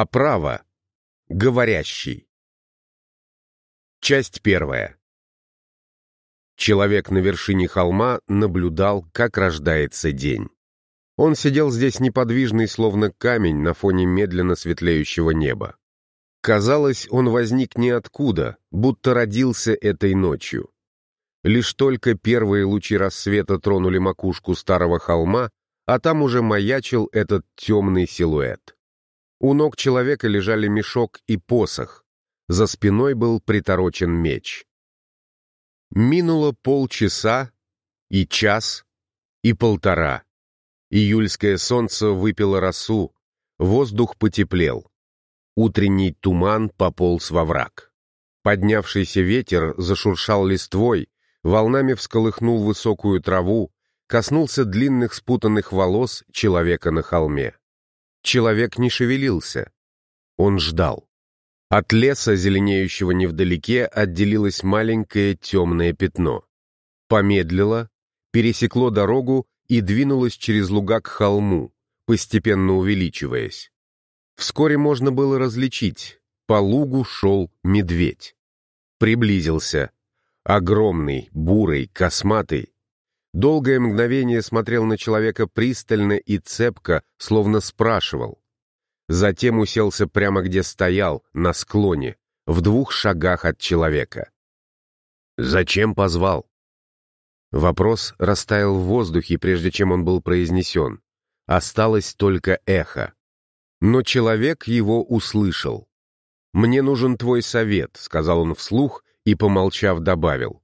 Оправа. Говорящий. Часть первая. Человек на вершине холма наблюдал, как рождается день. Он сидел здесь неподвижный, словно камень, на фоне медленно светлеющего неба. Казалось, он возник ниоткуда, будто родился этой ночью. Лишь только первые лучи рассвета тронули макушку старого холма, а там уже маячил этот темный силуэт. У ног человека лежали мешок и посох. За спиной был приторочен меч. Минуло полчаса, и час, и полтора. Июльское солнце выпило росу, воздух потеплел. Утренний туман пополз во враг. Поднявшийся ветер зашуршал листвой, волнами всколыхнул высокую траву, коснулся длинных спутанных волос человека на холме. Человек не шевелился. Он ждал. От леса, зеленеющего невдалеке, отделилось маленькое темное пятно. Помедлило, пересекло дорогу и двинулось через луга к холму, постепенно увеличиваясь. Вскоре можно было различить. По лугу шел медведь. Приблизился. Огромный, бурый, косматый, долгое мгновение смотрел на человека пристально и цепко, словно спрашивал. Затем уселся прямо где стоял, на склоне, в двух шагах от человека. «Зачем позвал?» Вопрос растаял в воздухе, прежде чем он был произнесен. Осталось только эхо. Но человек его услышал. «Мне нужен твой совет», — сказал он вслух и, помолчав, добавил.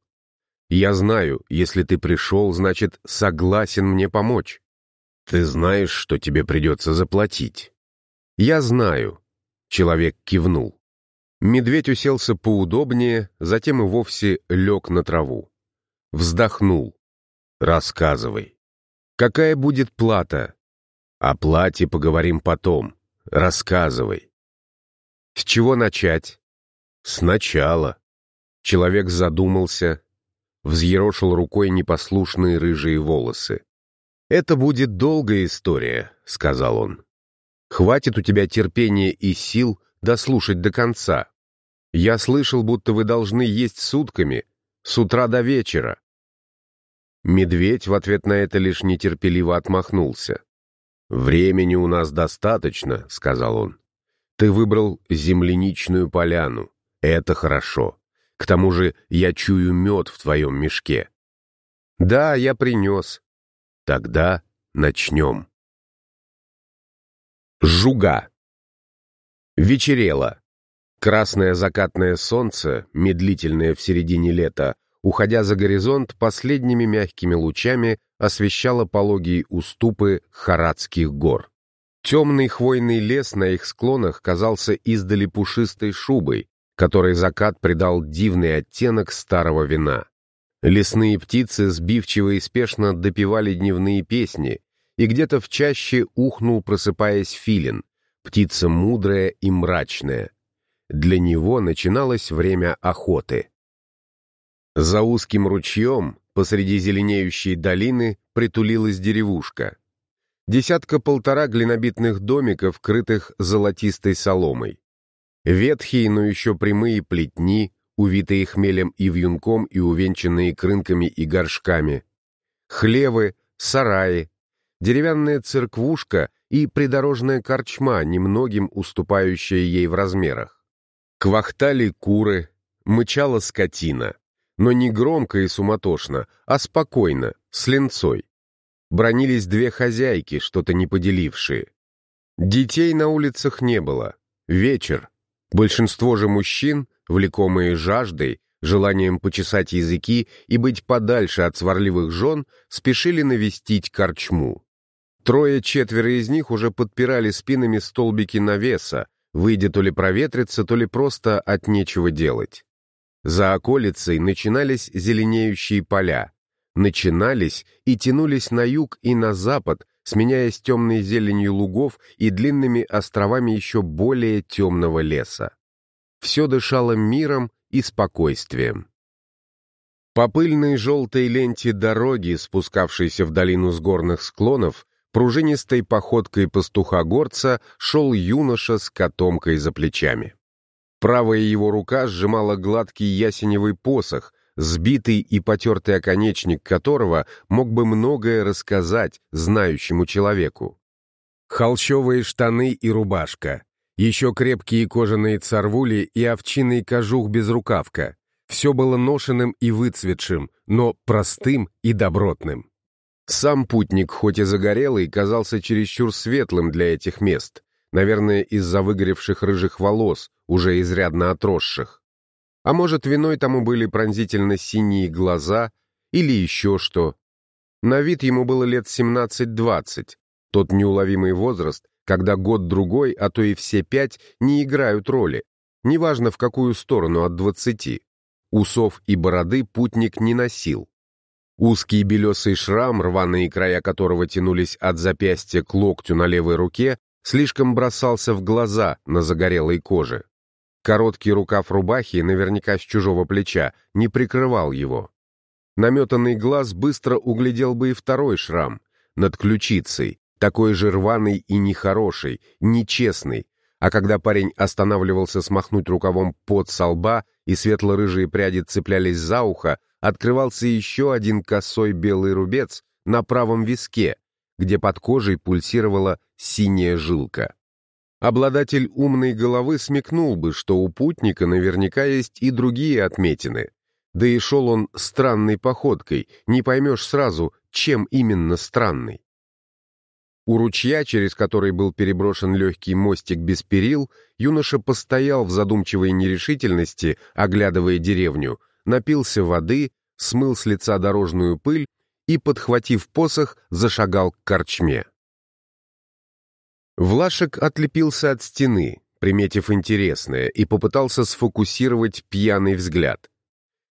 Я знаю, если ты пришел, значит, согласен мне помочь. Ты знаешь, что тебе придется заплатить. Я знаю. Человек кивнул. Медведь уселся поудобнее, затем и вовсе лег на траву. Вздохнул. Рассказывай. Какая будет плата? О плате поговорим потом. Рассказывай. С чего начать? Сначала. Человек задумался, взъерошил рукой непослушные рыжие волосы. «Это будет долгая история», — сказал он. «Хватит у тебя терпения и сил дослушать до конца. Я слышал, будто вы должны есть сутками, с утра до вечера». Медведь в ответ на это лишь нетерпеливо отмахнулся. «Времени у нас достаточно», — сказал он. «Ты выбрал земляничную поляну. Это хорошо. К тому же я чую мед в твоем мешке. Да, я принес. Тогда начнем. Жуга. Вечерело. Красное закатное солнце, медлительное в середине лета, уходя за горизонт, последними мягкими лучами освещало пологие уступы Харадских гор. Темный хвойный лес на их склонах казался издали пушистой шубой, которой закат придал дивный оттенок старого вина. Лесные птицы сбивчиво и спешно допевали дневные песни, и где-то в чаще ухнул, просыпаясь филин, птица мудрая и мрачная. Для него начиналось время охоты. За узким ручьем, посреди зеленеющей долины, притулилась деревушка. Десятка-полтора глинобитных домиков, крытых золотистой соломой. Ветхие, но еще прямые плетни, увитые хмелем и вьюнком и увенчанные крынками и горшками. Хлевы, сараи, деревянная церквушка и придорожная корчма, немногим уступающая ей в размерах. Квахтали куры, мычала скотина, но не громко и суматошно, а спокойно, с ленцой. Бронились две хозяйки, что-то не поделившие. Детей на улицах не было. Вечер, Большинство же мужчин, влекомые жаждой, желанием почесать языки и быть подальше от сварливых жен, спешили навестить корчму. Трое-четверо из них уже подпирали спинами столбики навеса, выйдя то ли проветриться, то ли просто от нечего делать. За околицей начинались зеленеющие поля. Начинались и тянулись на юг и на запад, сменяясь темной зеленью лугов и длинными островами еще более темного леса. Все дышало миром и спокойствием. По пыльной желтой ленте дороги, спускавшейся в долину с горных склонов, пружинистой походкой пастуха-горца шел юноша с котомкой за плечами. Правая его рука сжимала гладкий ясеневый посох, сбитый и потертый оконечник которого мог бы многое рассказать знающему человеку. Холщовые штаны и рубашка, еще крепкие кожаные царвули и овчиный кожух без рукавка. Все было ношенным и выцветшим, но простым и добротным. Сам путник, хоть и загорелый, казался чересчур светлым для этих мест, наверное, из-за выгоревших рыжих волос, уже изрядно отросших. А может, виной тому были пронзительно синие глаза или еще что. На вид ему было лет 17-20, тот неуловимый возраст, когда год-другой, а то и все пять, не играют роли, неважно в какую сторону от двадцати. Усов и бороды путник не носил. Узкий белесый шрам, рваные края которого тянулись от запястья к локтю на левой руке, слишком бросался в глаза на загорелой коже. Короткий рукав рубахи, наверняка с чужого плеча, не прикрывал его. Наметанный глаз быстро углядел бы и второй шрам, над ключицей, такой же рваный и нехороший, нечестный, а когда парень останавливался смахнуть рукавом под со лба и светло-рыжие пряди цеплялись за ухо, открывался еще один косой белый рубец на правом виске, где под кожей пульсировала синяя жилка. Обладатель умной головы смекнул бы, что у путника наверняка есть и другие отметины. Да и шел он странной походкой, не поймешь сразу, чем именно странный. У ручья, через который был переброшен легкий мостик без перил, юноша постоял в задумчивой нерешительности, оглядывая деревню, напился воды, смыл с лица дорожную пыль и, подхватив посох, зашагал к корчме. Влашек отлепился от стены, приметив интересное, и попытался сфокусировать пьяный взгляд.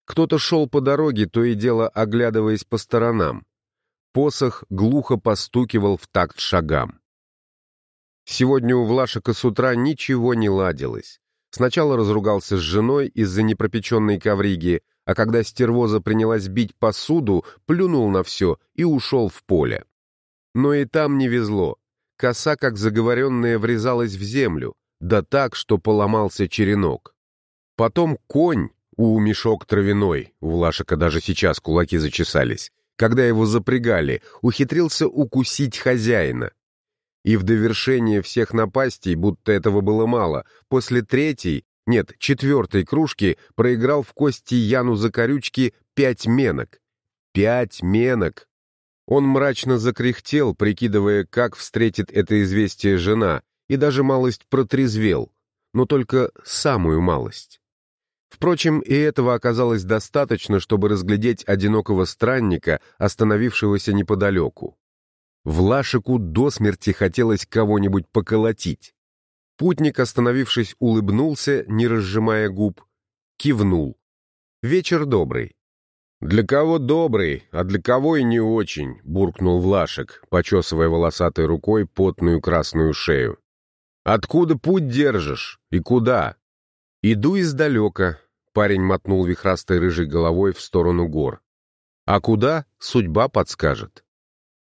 Кто-то шел по дороге, то и дело оглядываясь по сторонам. Посох глухо постукивал в такт шагам. Сегодня у Влашика с утра ничего не ладилось. Сначала разругался с женой из-за непропеченной ковриги, а когда стервоза принялась бить посуду, плюнул на все и ушел в поле. Но и там не везло. Коса, как заговоренная, врезалась в землю, да так, что поломался черенок. Потом конь, у мешок травяной, у Влашика даже сейчас кулаки зачесались, когда его запрягали, ухитрился укусить хозяина. И в довершение всех напастей, будто этого было мало, после третьей, нет, четвертой кружки проиграл в кости Яну Закорючки пять менок. Пять менок! Он мрачно закряхтел, прикидывая, как встретит это известие жена, и даже малость протрезвел, но только самую малость. Впрочем, и этого оказалось достаточно, чтобы разглядеть одинокого странника, остановившегося неподалеку. Влашику до смерти хотелось кого-нибудь поколотить. Путник, остановившись, улыбнулся, не разжимая губ, кивнул. «Вечер добрый». «Для кого добрый, а для кого и не очень», — буркнул Влашек, почесывая волосатой рукой потную красную шею. «Откуда путь держишь? И куда?» «Иду издалека», — парень мотнул вихрастой рыжей головой в сторону гор. «А куда? Судьба подскажет.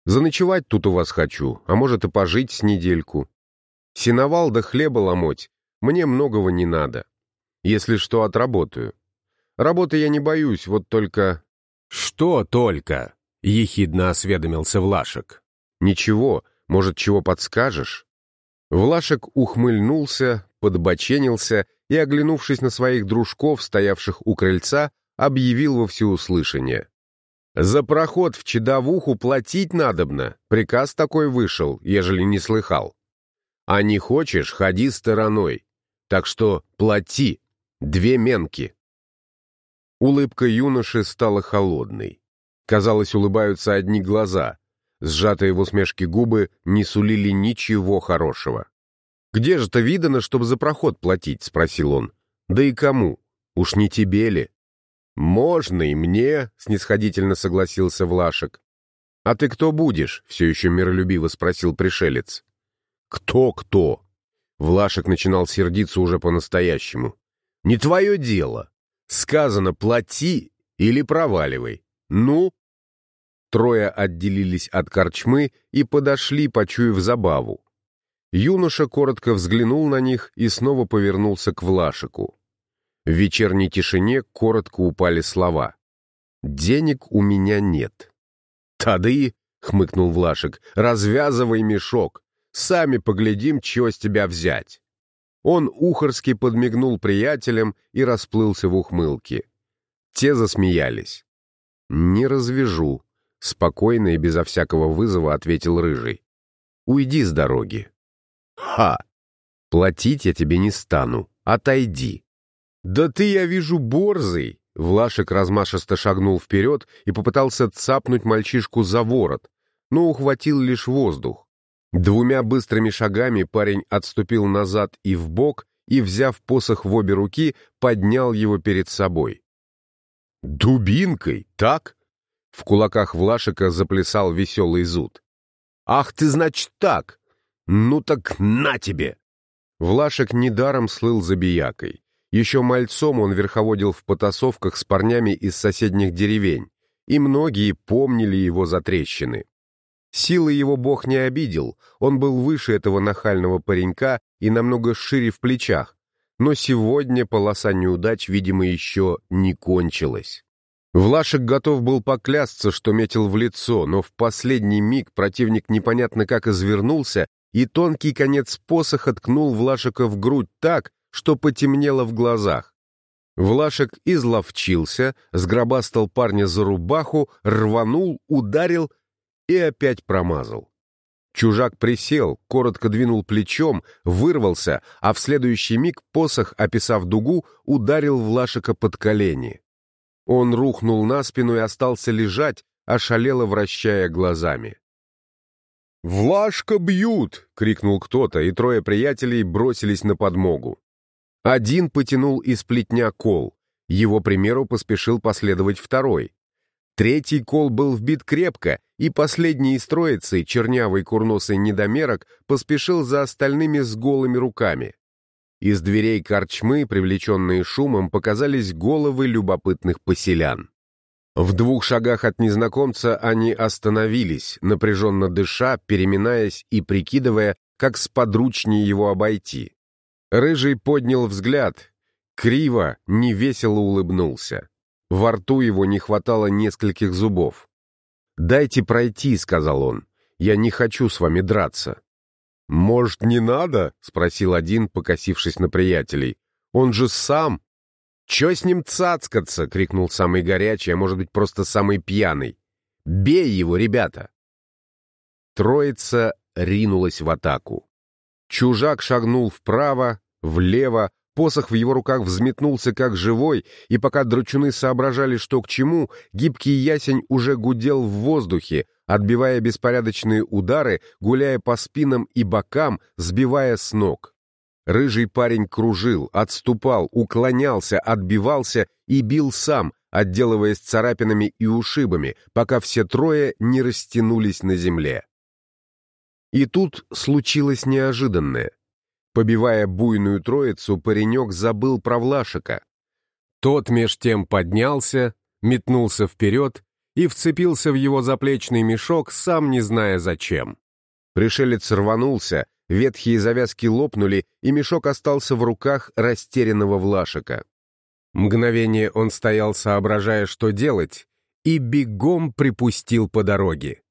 Заночевать тут у вас хочу, а может и пожить с недельку. Синовал да хлеба ломоть, мне многого не надо. Если что, отработаю. Работы я не боюсь, вот только...» «Что только?» — ехидно осведомился Влашек. «Ничего, может, чего подскажешь?» Влашек ухмыльнулся, подбоченился и, оглянувшись на своих дружков, стоявших у крыльца, объявил во всеуслышание. «За проход в Чедовуху платить надобно, приказ такой вышел, ежели не слыхал. А не хочешь, ходи стороной, так что плати, две менки». Улыбка юноши стала холодной. Казалось, улыбаются одни глаза. Сжатые в усмешке губы не сулили ничего хорошего. «Где же-то видано, чтобы за проход платить?» — спросил он. «Да и кому? Уж не тебе ли?» «Можно и мне», — снисходительно согласился Влашек. «А ты кто будешь?» — все еще миролюбиво спросил пришелец. «Кто-кто?» Влашек начинал сердиться уже по-настоящему. «Не твое дело. Сказано, плати или проваливай. Ну?» трое отделились от корчмы и подошли, почуяв забаву. Юноша коротко взглянул на них и снова повернулся к Влашику. В вечерней тишине коротко упали слова. «Денег у меня нет». «Тады», — хмыкнул Влашик, — «развязывай мешок. Сами поглядим, чего с тебя взять». Он ухорски подмигнул приятелям и расплылся в ухмылке. Те засмеялись. «Не развяжу», — спокойно и безо всякого вызова ответил Рыжий. «Уйди с дороги». «Ха! Платить я тебе не стану. Отойди». «Да ты, я вижу, борзый!» Влашек размашисто шагнул вперед и попытался цапнуть мальчишку за ворот, но ухватил лишь воздух. Двумя быстрыми шагами парень отступил назад и вбок и, взяв посох в обе руки, поднял его перед собой. «Дубинкой, так?» В кулаках Влашика заплясал веселый зуд. «Ах ты, значит, так! Ну так на тебе!» Влашек недаром слыл забиякой. Еще мальцом он верховодил в потасовках с парнями из соседних деревень, и многие помнили его за трещины. Силы его бог не обидел, он был выше этого нахального паренька и намного шире в плечах, но сегодня полоса неудач, видимо, еще не кончилась. Влашек готов был поклясться, что метил в лицо, но в последний миг противник непонятно как извернулся, и тонкий конец посоха ткнул Влашика в грудь так, что потемнело в глазах. Влашек изловчился, сгробастал парня за рубаху, рванул, ударил и опять промазал. Чужак присел, коротко двинул плечом, вырвался, а в следующий миг посох, описав дугу, ударил Влашика под колени. Он рухнул на спину и остался лежать, ошалело вращая глазами. «Влашка бьют!» — крикнул кто-то, и трое приятелей бросились на подмогу. Один потянул из плетня кол. Его примеру поспешил последовать второй. Третий кол был вбит крепко, и последний из троицы, чернявый курносый недомерок, поспешил за остальными с голыми руками. Из дверей корчмы, привлеченные шумом, показались головы любопытных поселян. В двух шагах от незнакомца они остановились, напряженно дыша, переминаясь и прикидывая, как сподручнее его обойти. Рыжий поднял взгляд, криво, невесело улыбнулся. Во рту его не хватало нескольких зубов. «Дайте пройти», — сказал он. «Я не хочу с вами драться». «Может, не надо?» — спросил один, покосившись на приятелей. «Он же сам...» «Че с ним цацкаться?» — крикнул самый горячий, а может быть, просто самый пьяный. «Бей его, ребята!» Троица ринулась в атаку. Чужак шагнул вправо, влево, Посох в его руках взметнулся как живой, и пока дручуны соображали, что к чему, гибкий ясень уже гудел в воздухе, отбивая беспорядочные удары, гуляя по спинам и бокам, сбивая с ног. Рыжий парень кружил, отступал, уклонялся, отбивался и бил сам, отделываясь царапинами и ушибами, пока все трое не растянулись на земле. И тут случилось неожиданное. Побивая буйную троицу, паренек забыл про Влашика. Тот меж тем поднялся, метнулся вперед и вцепился в его заплечный мешок, сам не зная зачем. Пришелец рванулся, ветхие завязки лопнули, и мешок остался в руках растерянного Влашика. Мгновение он стоял, соображая, что делать, и бегом припустил по дороге.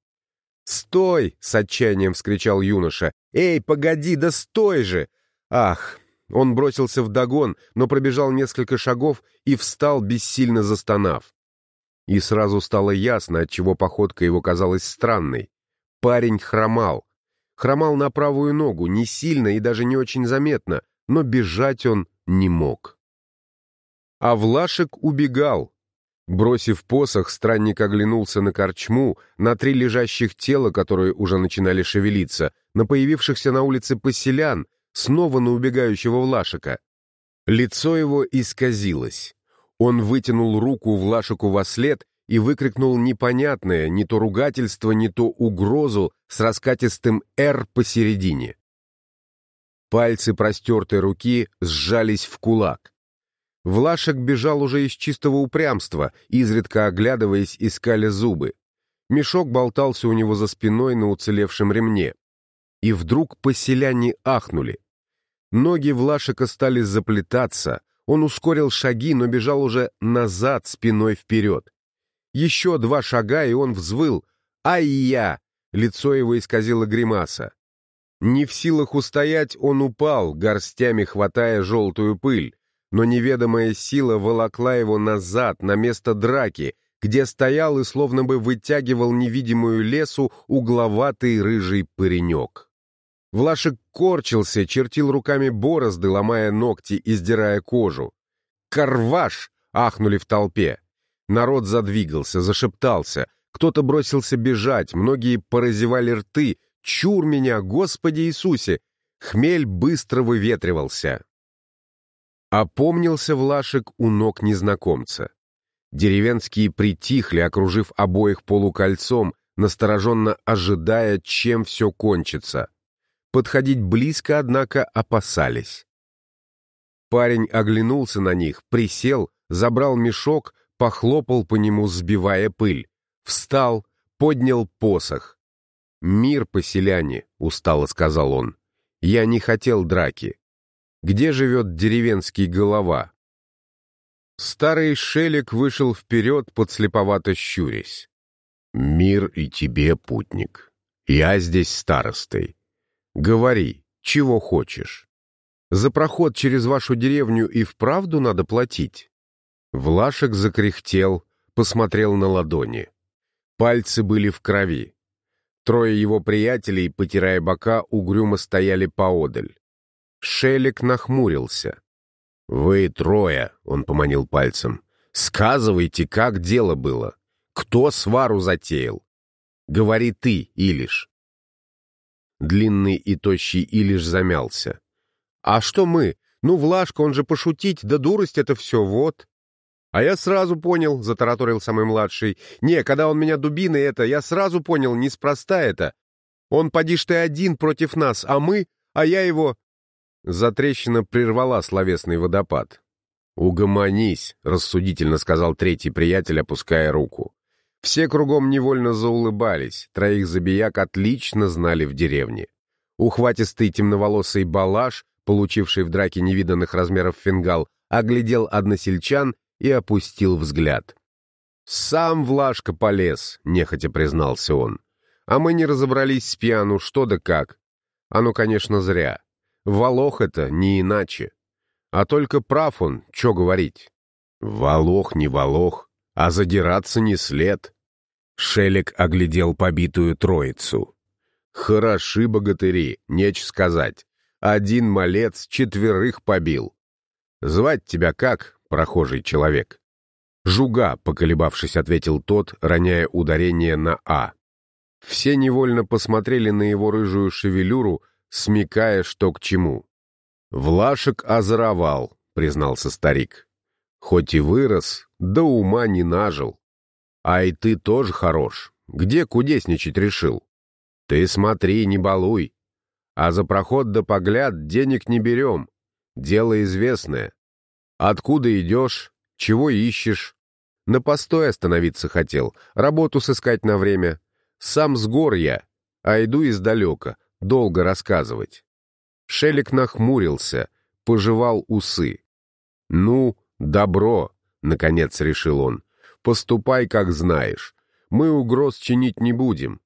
«Стой!» — с отчаянием вскричал юноша. «Эй, погоди, да стой же!» «Ах!» Он бросился в догон, но пробежал несколько шагов и встал, бессильно застонав. И сразу стало ясно, отчего походка его казалась странной. Парень хромал. Хромал на правую ногу, не сильно и даже не очень заметно, но бежать он не мог. А Влашек убегал, Бросив посох, странник оглянулся на корчму, на три лежащих тела, которые уже начинали шевелиться, на появившихся на улице поселян, снова на убегающего Влашика. Лицо его исказилось. Он вытянул руку Влашику во след и выкрикнул непонятное, не то ругательство, не то угрозу с раскатистым «Р» посередине. Пальцы простертой руки сжались в кулак. Влашек бежал уже из чистого упрямства, изредка оглядываясь, искали зубы. Мешок болтался у него за спиной на уцелевшем ремне. И вдруг поселяне ахнули. Ноги Влашика стали заплетаться, он ускорил шаги, но бежал уже назад, спиной вперед. Еще два шага, и он взвыл. «Ай-я!» Лицо его исказило гримаса. Не в силах устоять, он упал, горстями хватая желтую пыль, но неведомая сила волокла его назад, на место драки, где стоял и словно бы вытягивал невидимую лесу угловатый рыжий паренек. Влашек корчился, чертил руками борозды, ломая ногти и сдирая кожу. «Карваш!» — ахнули в толпе. Народ задвигался, зашептался. Кто-то бросился бежать, многие поразевали рты. «Чур меня, Господи Иисусе!» Хмель быстро выветривался. Опомнился Влашек у ног незнакомца. Деревенские притихли, окружив обоих полукольцом, настороженно ожидая, чем все кончится. Подходить близко, однако, опасались. Парень оглянулся на них, присел, забрал мешок, похлопал по нему, сбивая пыль. Встал, поднял посох. «Мир, поселяне», — устало сказал он. «Я не хотел драки. Где живет деревенский голова?» Старый шелик вышел вперед, подслеповато щурясь. «Мир и тебе, путник. Я здесь старостой. Говори, чего хочешь. За проход через вашу деревню и вправду надо платить?» Влашек закряхтел, посмотрел на ладони. Пальцы были в крови. Трое его приятелей, потирая бока, угрюмо стояли поодаль. Шелик нахмурился. «Вы трое», — он поманил пальцем, — «сказывайте, как дело было. Кто свару затеял? Говори ты, Илиш». Длинный и тощий Илиш замялся. «А что мы? Ну, Влашка, он же пошутить, да дурость это все, вот». «А я сразу понял», — затараторил самый младший. «Не, когда он меня дубиной это, я сразу понял, неспроста это. Он, поди ты, один против нас, а мы, а я его...» Затрещина прервала словесный водопад. «Угомонись», — рассудительно сказал третий приятель, опуская руку. Все кругом невольно заулыбались, троих забияк отлично знали в деревне. Ухватистый темноволосый балаш, получивший в драке невиданных размеров фингал, оглядел односельчан и опустил взгляд. «Сам Влашка полез», — нехотя признался он. «А мы не разобрались с пьяну, что да как. Оно, конечно, зря. Волох это не иначе. А только прав он, что говорить. Волох не волох, а задираться не след». Шелик оглядел побитую троицу. «Хороши богатыри, неч сказать. Один малец четверых побил. Звать тебя как, прохожий человек. «Жуга», — поколебавшись, ответил тот, роняя ударение на «а». Все невольно посмотрели на его рыжую шевелюру, смекая, что к чему. «Влашек озоровал», — признался старик. «Хоть и вырос, да ума не нажил. А и ты тоже хорош. Где кудесничать решил? Ты смотри, не балуй. А за проход да погляд денег не берем. Дело известное. Откуда идешь? Чего ищешь? На постой остановиться хотел, работу сыскать на время. Сам с гор я, а иду издалека, долго рассказывать. Шелик нахмурился, пожевал усы. «Ну, добро», — наконец решил он, — «поступай, как знаешь. Мы угроз чинить не будем».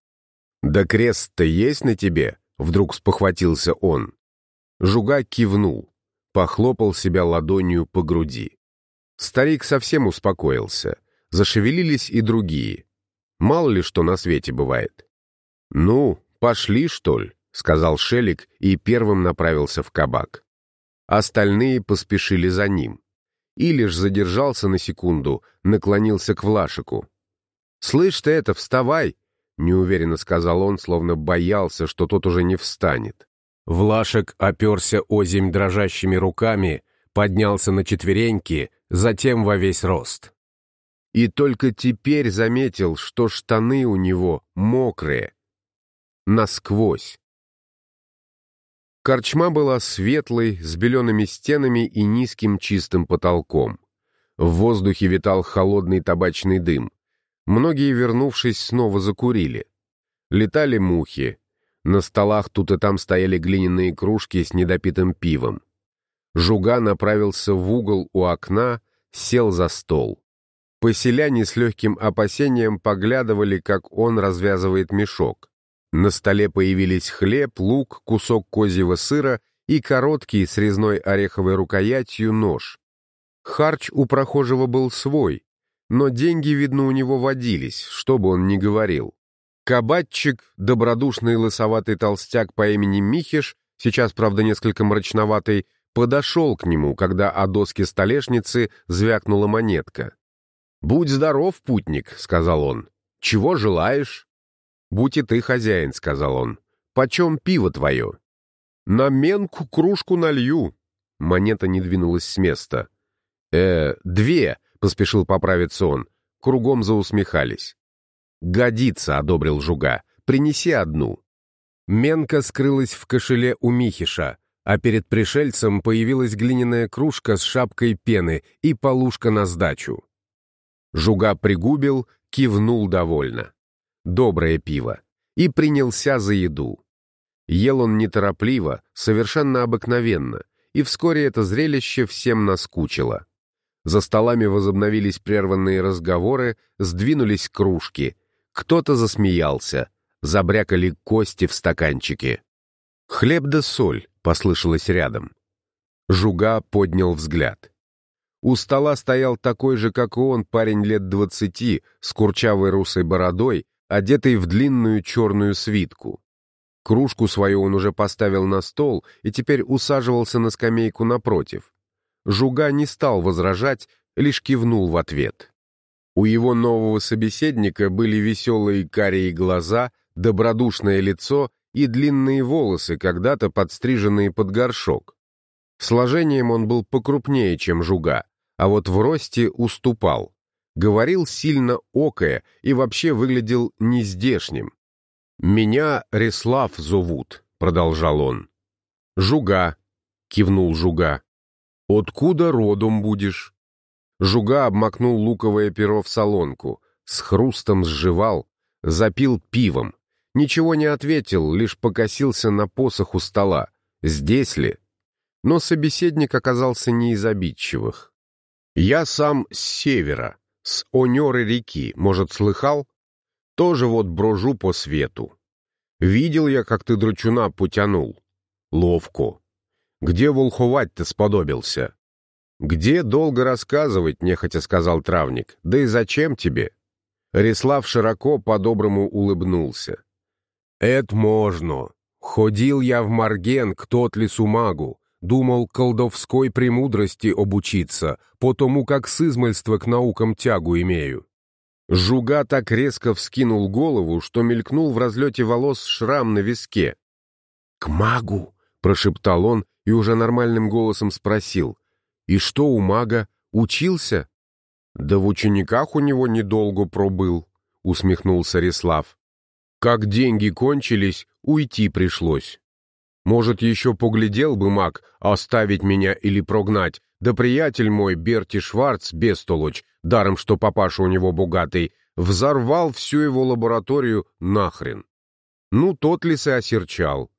«Да крест-то есть на тебе?» — вдруг спохватился он. Жуга кивнул похлопал себя ладонью по груди. Старик совсем успокоился. Зашевелились и другие. Мало ли что на свете бывает. «Ну, пошли, что ли?» — сказал Шелик и первым направился в кабак. Остальные поспешили за ним. И лишь задержался на секунду, наклонился к Влашику. «Слышь ты это, вставай!» — неуверенно сказал он, словно боялся, что тот уже не встанет. Влашек оперся озимь дрожащими руками, поднялся на четвереньки, затем во весь рост. И только теперь заметил, что штаны у него мокрые. Насквозь. Корчма была светлой, с белеными стенами и низким чистым потолком. В воздухе витал холодный табачный дым. Многие, вернувшись, снова закурили. Летали мухи. На столах тут и там стояли глиняные кружки с недопитым пивом. Жуга направился в угол у окна, сел за стол. Поселяне с легким опасением поглядывали, как он развязывает мешок. На столе появились хлеб, лук, кусок козьего сыра и короткий с резной ореховой рукоятью нож. Харч у прохожего был свой, но деньги, видно, у него водились, что бы он ни говорил. Кабатчик, добродушный лысоватый толстяк по имени Михиш, сейчас, правда, несколько мрачноватый, подошел к нему, когда о доске столешницы звякнула монетка. «Будь здоров, путник», — сказал он. «Чего желаешь?» «Будь и ты хозяин», — сказал он. «Почем пиво твое?» «На менку кружку налью». Монета не двинулась с места. «Э, две», — поспешил поправиться он. Кругом заусмехались. «Годится», — одобрил Жуга. «Принеси одну». Менка скрылась в кошеле у Михиша, а перед пришельцем появилась глиняная кружка с шапкой пены и полушка на сдачу. Жуга пригубил, кивнул довольно. Доброе пиво. И принялся за еду. Ел он неторопливо, совершенно обыкновенно, и вскоре это зрелище всем наскучило. За столами возобновились прерванные разговоры, сдвинулись кружки. Кто-то засмеялся, забрякали кости в стаканчике. «Хлеб да соль», — послышалось рядом. Жуга поднял взгляд. У стола стоял такой же, как и он, парень лет двадцати, с курчавой русой бородой, одетый в длинную черную свитку. Кружку свою он уже поставил на стол и теперь усаживался на скамейку напротив. Жуга не стал возражать, лишь кивнул в ответ. У его нового собеседника были веселые карие глаза, добродушное лицо и длинные волосы, когда-то подстриженные под горшок. Сложением он был покрупнее, чем жуга, а вот в росте уступал. Говорил сильно окая и вообще выглядел нездешним. «Меня Реслав зовут», — продолжал он. «Жуга», — кивнул Жуга. «Откуда родом будешь?» Жуга обмакнул луковое перо в солонку, с хрустом сживал, запил пивом. Ничего не ответил, лишь покосился на посох у стола. Здесь ли? Но собеседник оказался не из обидчивых. «Я сам с севера, с Онеры реки, может, слыхал? Тоже вот брожу по свету. Видел я, как ты дручуна потянул. Ловко. Где волховать-то сподобился? «Где долго рассказывать?» — нехотя сказал травник. «Да и зачем тебе?» Рислав широко по-доброму улыбнулся. «Это можно. Ходил я в Марген к Тотлису магу, думал колдовской премудрости обучиться, потому как с измальства к наукам тягу имею». Жуга так резко вскинул голову, что мелькнул в разлете волос шрам на виске. «К магу!» — прошептал он и уже нормальным голосом спросил. И что у мага? Учился? Да в учениках у него недолго пробыл, усмехнулся Рислав. Как деньги кончились, уйти пришлось. Может, еще поглядел бы маг, оставить меня или прогнать, да приятель мой Берти Шварц, бестолочь, даром что папаша у него богатый, взорвал всю его лабораторию нахрен. Ну, тот лис и осерчал.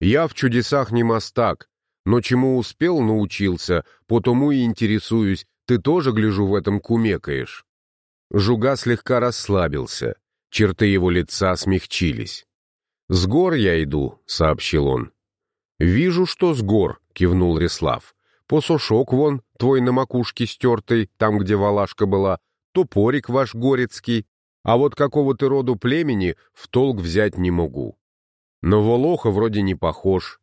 Я в чудесах не мастак, но чему успел, научился, потому и интересуюсь, ты тоже, гляжу, в этом кумекаешь». Жуга слегка расслабился, черты его лица смягчились. «С гор я иду», — сообщил он. «Вижу, что с гор», — кивнул Реслав. «Посушок вон, твой на макушке стертый, там, где валашка была, топорик ваш горецкий, а вот какого ты роду племени в толк взять не могу. На Волоха вроде не похож,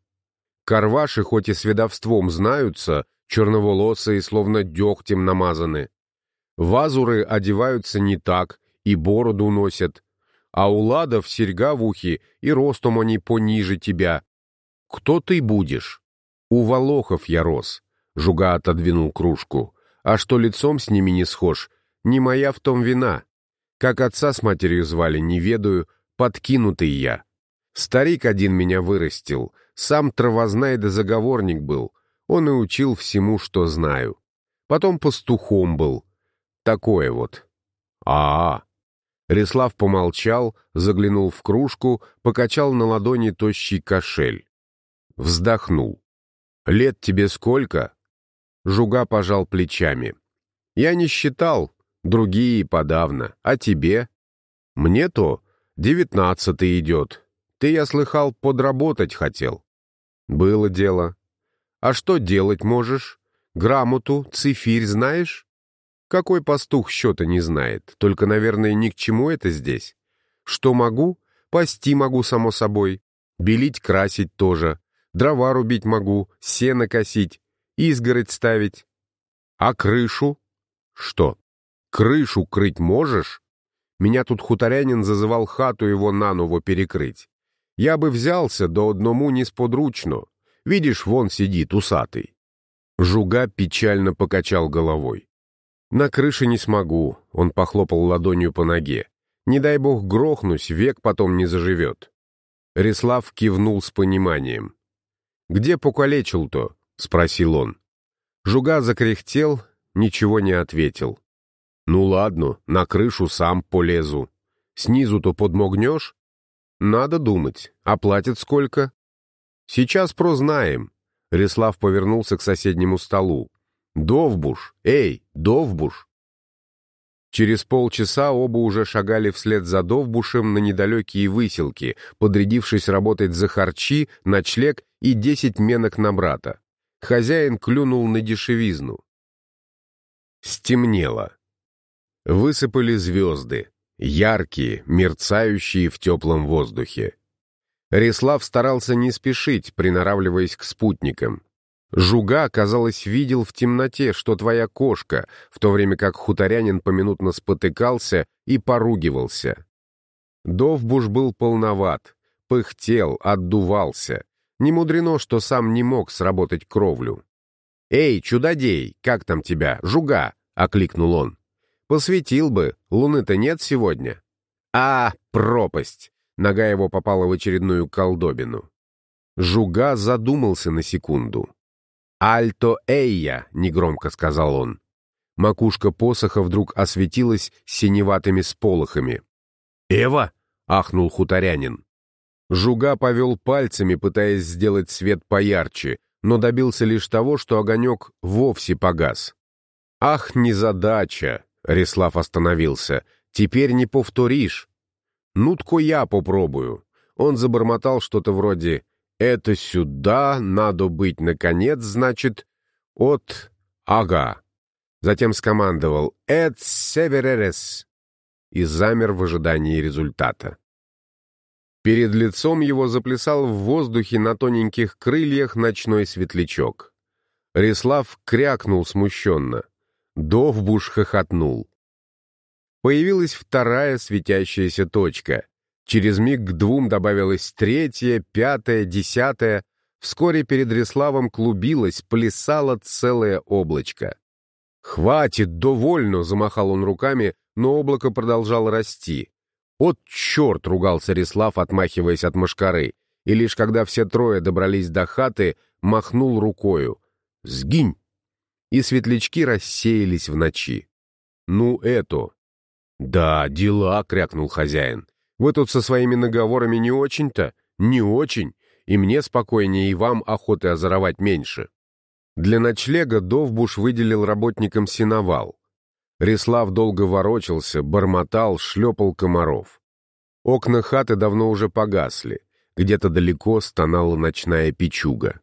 Карваши хоть и с ведовством знаются, черноволосые, словно дегтем намазаны. Вазуры одеваются не так и бороду носят, а у ладов серьга в ухе, и ростом они пониже тебя. Кто ты будешь? У волохов я рос. Жуга отодвинул кружку. А что лицом с ними не схож, не моя в том вина. Как отца с матерью звали, не ведаю, подкинутый я. Старик один меня вырастил, сам травознай да заговорник был, он и учил всему, что знаю. Потом пастухом был. Такое вот. а а Реслав помолчал, заглянул в кружку, покачал на ладони тощий кошель. Вздохнул. «Лет тебе сколько?» Жуга пожал плечами. «Я не считал, другие подавно. А тебе?» «Мне-то девятнадцатый идет. Ты, я слыхал, подработать хотел». «Было дело. А что делать можешь? Грамоту, цифирь знаешь?» Какой пастух счета не знает? Только, наверное, ни к чему это здесь. Что могу? Пасти могу, само собой. Белить, красить тоже. Дрова рубить могу, сено косить, изгородь ставить. А крышу? Что? Крышу крыть можешь? Меня тут хуторянин зазывал хату его наново перекрыть. Я бы взялся, до одному несподручно. Видишь, вон сидит усатый. Жуга печально покачал головой. «На крыше не смогу», — он похлопал ладонью по ноге. «Не дай бог грохнусь, век потом не заживет». Рислав кивнул с пониманием. «Где покалечил-то?» — спросил он. Жуга закряхтел, ничего не ответил. «Ну ладно, на крышу сам полезу. Снизу-то подмогнешь?» «Надо думать. А платят сколько?» «Сейчас прознаем». Рислав повернулся к соседнему столу. «Довбуш! Эй, Довбуш!» Через полчаса оба уже шагали вслед за Довбушем на недалекие выселки, подрядившись работать за харчи, ночлег и десять менок на брата. Хозяин клюнул на дешевизну. Стемнело. Высыпали звезды, яркие, мерцающие в теплом воздухе. Рислав старался не спешить, приноравливаясь к спутникам. Жуга, казалось, видел в темноте, что твоя кошка, в то время как хуторянин поминутно спотыкался и поругивался. Довбуш был полноват, пыхтел, отдувался. Не мудрено, что сам не мог сработать кровлю. «Эй, чудодей, как там тебя, жуга?» — окликнул он. «Посветил бы, луны-то нет сегодня». «А, пропасть!» — нога его попала в очередную колдобину. Жуга задумался на секунду. «Альто Эйя», — негромко сказал он. Макушка посоха вдруг осветилась синеватыми сполохами. «Эва!» — ахнул хуторянин. Жуга повел пальцами, пытаясь сделать свет поярче, но добился лишь того, что огонек вовсе погас. «Ах, незадача!» — Реслав остановился. «Теперь не повторишь». «Ну-тко я попробую». Он забормотал что-то вроде это сюда надо быть, наконец, значит, от... Ага. Затем скомандовал «Эт северерес» и замер в ожидании результата. Перед лицом его заплясал в воздухе на тоненьких крыльях ночной светлячок. Рислав крякнул смущенно. Довбуш хохотнул. Появилась вторая светящаяся точка. Через миг к двум добавилась третья, пятая, десятая. Вскоре перед Реславом клубилось, плясало целое облачко. «Хватит, довольно!» — замахал он руками, но облако продолжало расти. «От черт!» — ругался Реслав, отмахиваясь от мошкары, и лишь когда все трое добрались до хаты, махнул рукою. «Сгинь!» И светлячки рассеялись в ночи. «Ну, это...» «Да, дела!» — крякнул хозяин. Вы тут со своими наговорами не очень-то, не очень, и мне спокойнее, и вам охоты озоровать меньше. Для ночлега Довбуш выделил работникам сеновал. Реслав долго ворочался, бормотал, шлепал комаров. Окна хаты давно уже погасли. Где-то далеко стонала ночная печуга.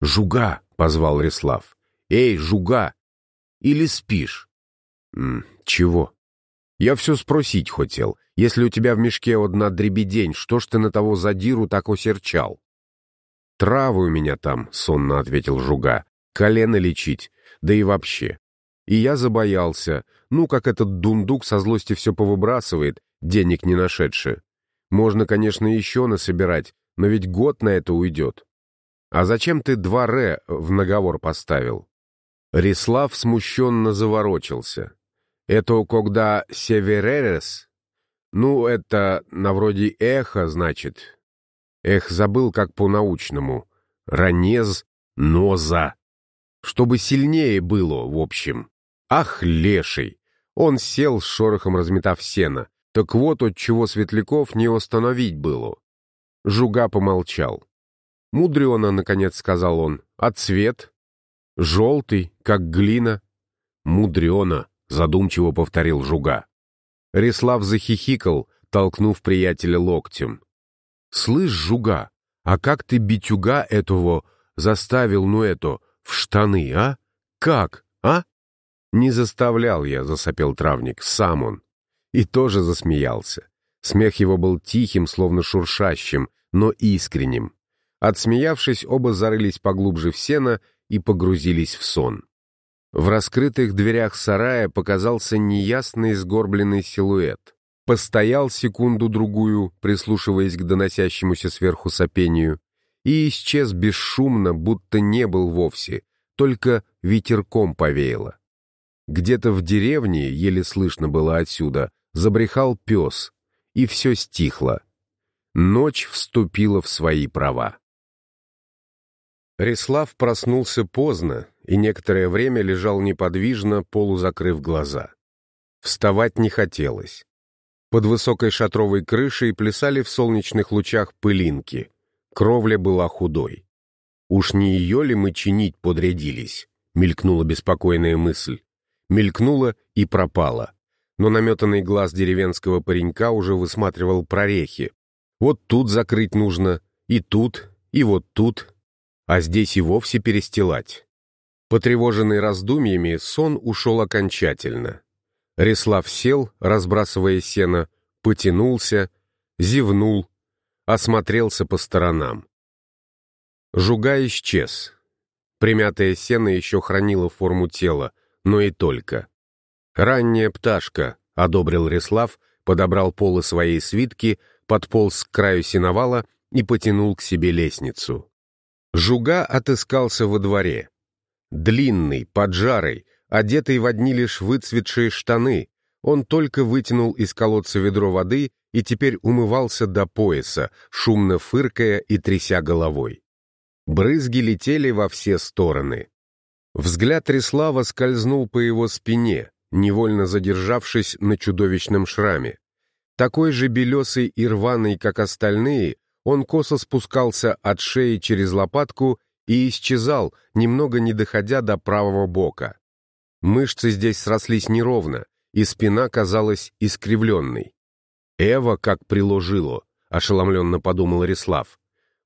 «Жуга!» — позвал Реслав. «Эй, жуга! Или спишь?» М «Чего?» «Я все спросить хотел. Если у тебя в мешке одна дребедень, что ж ты на того задиру так усерчал?» «Травы у меня там», — сонно ответил Жуга. «Колено лечить, да и вообще». И я забоялся. Ну, как этот дундук со злости все повыбрасывает, денег не нашедший. Можно, конечно, еще насобирать, но ведь год на это уйдет. А зачем ты два «ре» в наговор поставил?» Рислав смущенно заворочился. «Это когда Северерес ну, это на вроде эхо, значит. Эх, забыл, как по-научному. Ранез, ноза. Чтобы сильнее было, в общем. Ах, леший! Он сел, с шорохом разметав сено. Так вот, от чего светляков не остановить было. Жуга помолчал. «Мудрено», — наконец сказал он, — «а цвет?» «Желтый, как глина». «Мудрено», — задумчиво повторил Жуга. Реслав захихикал, толкнув приятеля локтем. «Слышь, Жуга, а как ты битюга этого заставил, ну это, в штаны, а? Как, а?» «Не заставлял я», — засопел травник, — «сам он». И тоже засмеялся. Смех его был тихим, словно шуршащим, но искренним. Отсмеявшись, оба зарылись поглубже в сено и погрузились в сон. В раскрытых дверях сарая показался неясный сгорбленный силуэт. Постоял секунду-другую, прислушиваясь к доносящемуся сверху сопению, и исчез бесшумно, будто не был вовсе, только ветерком повеяло. Где-то в деревне, еле слышно было отсюда, забрехал пес, и все стихло. Ночь вступила в свои права. Реслав проснулся поздно и некоторое время лежал неподвижно, полузакрыв глаза. Вставать не хотелось. Под высокой шатровой крышей плясали в солнечных лучах пылинки. Кровля была худой. «Уж не ее ли мы чинить подрядились?» — мелькнула беспокойная мысль. Мелькнула и пропала но наметанный глаз деревенского паренька уже высматривал прорехи. Вот тут закрыть нужно, и тут, и вот тут, а здесь и вовсе перестилать. Потревоженный раздумьями, сон ушел окончательно. Реслав сел, разбрасывая сено, потянулся, зевнул, осмотрелся по сторонам. Жуга исчез. Примятое сено еще хранило форму тела, но и только. «Ранняя пташка», — одобрил Реслав, подобрал полы своей свитки, подполз к краю сеновала и потянул к себе лестницу. Жуга отыскался во дворе. Длинный, поджарый, одетый в одни лишь выцветшие штаны, он только вытянул из колодца ведро воды и теперь умывался до пояса, шумно фыркая и тряся головой. Брызги летели во все стороны. Взгляд Реслава скользнул по его спине, невольно задержавшись на чудовищном шраме. Такой же белесый и рваный, как остальные, он косо спускался от шеи через лопатку и исчезал, немного не доходя до правого бока. Мышцы здесь срослись неровно, и спина казалась искривленной. «Эва как приложило», — ошеломленно подумал Рислав.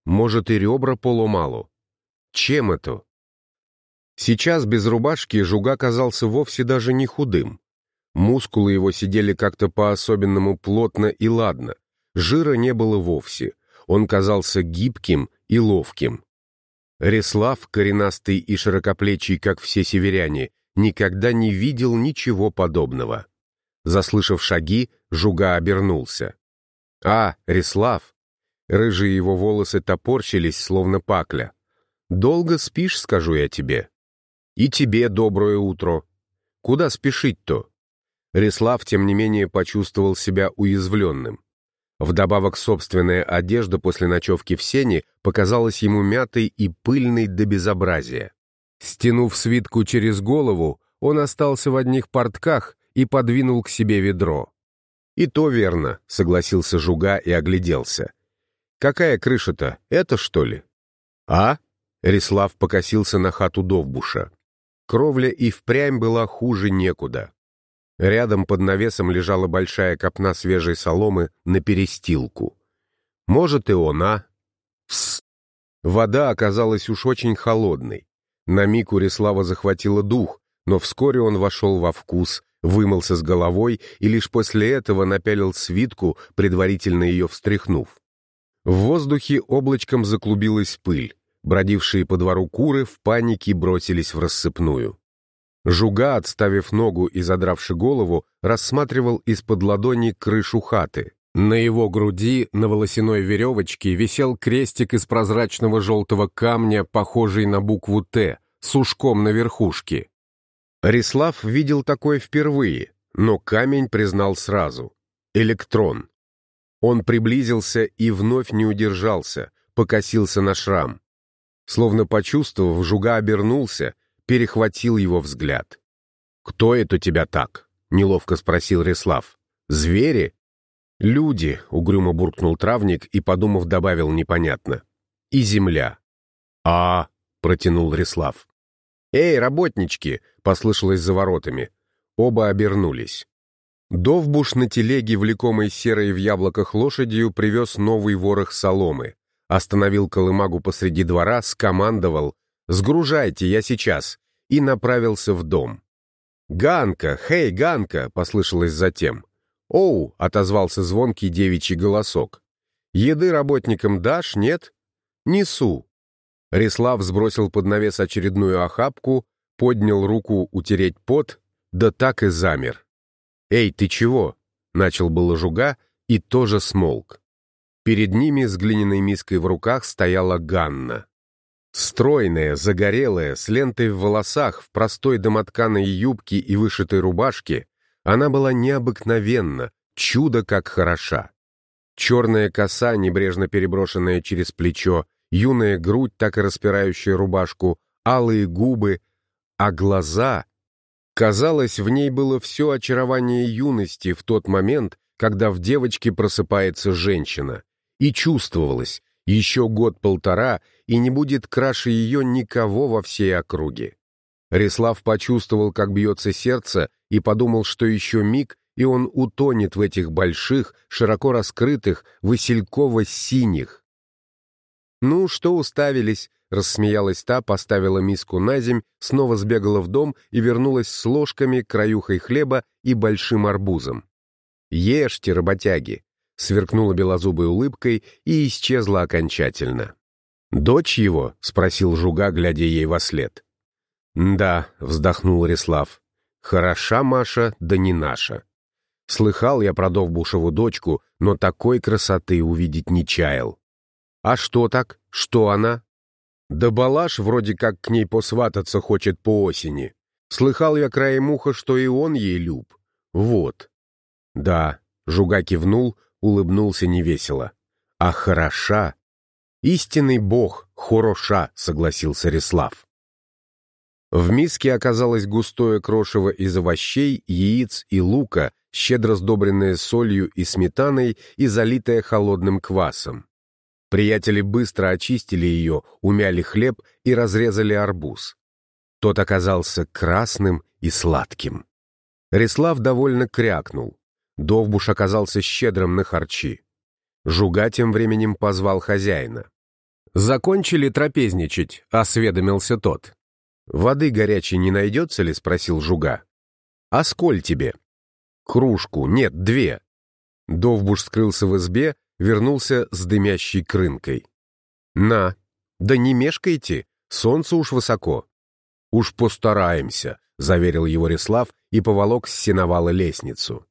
«Может, и ребра полумалу? Чем это?» Сейчас без рубашки Жуга казался вовсе даже не худым. Мускулы его сидели как-то по-особенному плотно и ладно. Жира не было вовсе. Он казался гибким и ловким. Реслав, коренастый и широкоплечий, как все северяне, никогда не видел ничего подобного. Заслышав шаги, Жуга обернулся. «А, Реслав!» Рыжие его волосы топорщились, словно пакля. «Долго спишь, скажу я тебе?» И тебе доброе утро. Куда спешить-то? Реслав, тем не менее, почувствовал себя уязвленным. Вдобавок, собственная одежда после ночевки в сене показалась ему мятой и пыльной до безобразия. Стянув свитку через голову, он остался в одних портках и подвинул к себе ведро. «И то верно», — согласился Жуга и огляделся. «Какая крыша-то? Это, что ли?» «А?» — Рислав покосился на хату Довбуша. Кровля и впрямь была хуже некуда. Рядом под навесом лежала большая копна свежей соломы на перестилку. Может, и она. Пс! Вода оказалась уж очень холодной. На миг у Реслава захватило дух, но вскоре он вошел во вкус, вымылся с головой и лишь после этого напялил свитку, предварительно ее встряхнув. В воздухе облачком заклубилась пыль. Бродившие по двору куры в панике бросились в рассыпную. Жуга, отставив ногу и задравши голову, рассматривал из-под ладони крышу хаты. На его груди на волосяной веревочке висел крестик из прозрачного желтого камня, похожий на букву «Т», с ушком на верхушке. Рислав видел такое впервые, но камень признал сразу. Электрон. Он приблизился и вновь не удержался, покосился на шрам. Словно почувствовав, Жуга обернулся, перехватил его взгляд. «Кто это тебя так?» — неловко спросил Реслав. «Звери?» «Люди», — угрюмо буркнул травник и, подумав, добавил непонятно. «И земля». «А», — протянул Рислав. «Эй, работнички!» — послышалось за воротами. Оба обернулись. Довбуш на телеге, влекомой серой в яблоках лошадью, привез новый ворох соломы. Остановил колымагу посреди двора, скомандовал «Сгружайте, я сейчас!» и направился в дом. «Ганка! Хей, Ганка!» — послышалось затем. «Оу!» — отозвался звонкий девичий голосок. «Еды работникам дашь, нет?» «Несу». Рислав сбросил под навес очередную охапку, поднял руку утереть пот, да так и замер. «Эй, ты чего?» — начал было жуга и тоже смолк. Перед ними с глиняной миской в руках стояла Ганна. Стройная, загорелая, с лентой в волосах, в простой домотканой юбке и вышитой рубашке, она была необыкновенна, чудо как хороша. Черная коса, небрежно переброшенная через плечо, юная грудь, так и распирающая рубашку, алые губы, а глаза... Казалось, в ней было все очарование юности в тот момент, когда в девочке просыпается женщина. И чувствовалось, еще год-полтора, и не будет краше ее никого во всей округе. Рислав почувствовал, как бьется сердце, и подумал, что еще миг, и он утонет в этих больших, широко раскрытых, васильково-синих. «Ну, что уставились?» — рассмеялась та, поставила миску на земь, снова сбегала в дом и вернулась с ложками, краюхой хлеба и большим арбузом. «Ешьте, работяги!» — сверкнула белозубой улыбкой и исчезла окончательно. «Дочь его?» — спросил Жуга, глядя ей во след. «Да», — вздохнул Рислав. «Хороша Маша, да не наша. Слыхал я про Довбушеву дочку, но такой красоты увидеть не чаял. А что так? Что она?» «Да Балаш вроде как к ней посвататься хочет по осени. Слыхал я краем уха, что и он ей люб. Вот». «Да», — Жуга кивнул, улыбнулся невесело. «А хороша!» «Истинный бог, хороша!» — согласился Рислав. В миске оказалось густое крошево из овощей, яиц и лука, щедро сдобренное солью и сметаной и залитое холодным квасом. Приятели быстро очистили ее, умяли хлеб и разрезали арбуз. Тот оказался красным и сладким. Рислав довольно крякнул. Довбуш оказался щедрым на харчи. Жуга тем временем позвал хозяина. «Закончили трапезничать», — осведомился тот. «Воды горячей не найдется ли?» — спросил Жуга. «А сколь тебе?» «Кружку, нет, две». Довбуш скрылся в избе, вернулся с дымящей крынкой. «На, да не мешкайте, солнце уж высоко». «Уж постараемся», — заверил его Рислав и поволок с сеновала лестницу.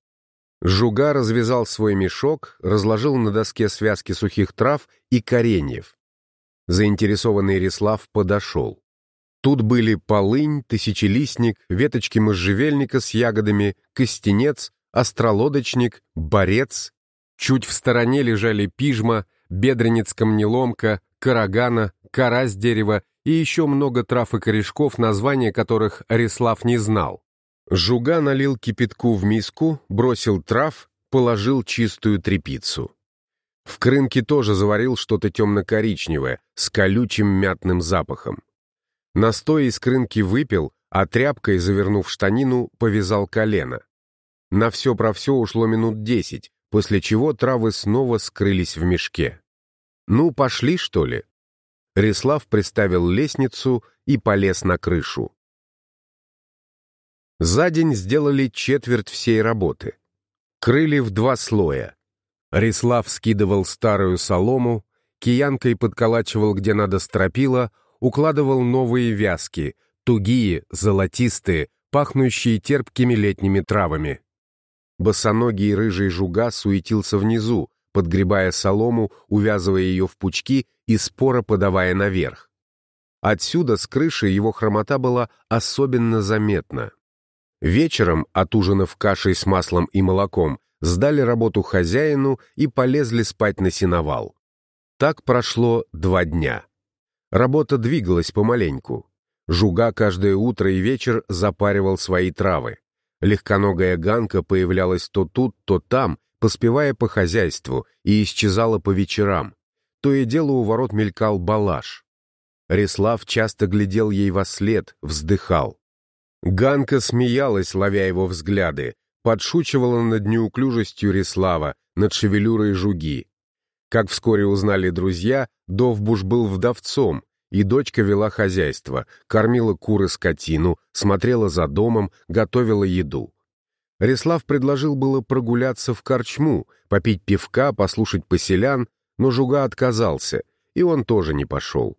Жуга развязал свой мешок, разложил на доске связки сухих трав и кореньев. Заинтересованный Рислав подошел. Тут были полынь, тысячелистник, веточки можжевельника с ягодами, костенец, остролодочник, борец. Чуть в стороне лежали пижма, бедренец камнеломка, карагана, кора с дерева и еще много трав и корешков, названия которых Рислав не знал. Жуга налил кипятку в миску, бросил трав, положил чистую трепицу. В крынке тоже заварил что-то темно-коричневое, с колючим мятным запахом. Настой из крынки выпил, а тряпкой, завернув штанину, повязал колено. На все про все ушло минут десять, после чего травы снова скрылись в мешке. «Ну, пошли, что ли?» Рислав приставил лестницу и полез на крышу. За день сделали четверть всей работы. Крыли в два слоя. Рислав скидывал старую солому, киянкой подколачивал где надо стропила, укладывал новые вязки, тугие, золотистые, пахнущие терпкими летними травами. Босоногий рыжий жуга суетился внизу, подгребая солому, увязывая ее в пучки и споро подавая наверх. Отсюда, с крыши, его хромота была особенно заметна. Вечером, отужинав кашей с маслом и молоком, сдали работу хозяину и полезли спать на сеновал. Так прошло два дня. Работа двигалась помаленьку. Жуга каждое утро и вечер запаривал свои травы. Легконогая ганка появлялась то тут, то там, поспевая по хозяйству, и исчезала по вечерам. То и дело у ворот мелькал балаш. Реслав часто глядел ей во след, вздыхал. Ганка смеялась, ловя его взгляды, подшучивала над неуклюжестью Реслава, над шевелюрой жуги. Как вскоре узнали друзья, Довбуш был вдовцом, и дочка вела хозяйство, кормила куры скотину, смотрела за домом, готовила еду. Реслав предложил было прогуляться в корчму, попить пивка, послушать поселян, но Жуга отказался, и он тоже не пошел.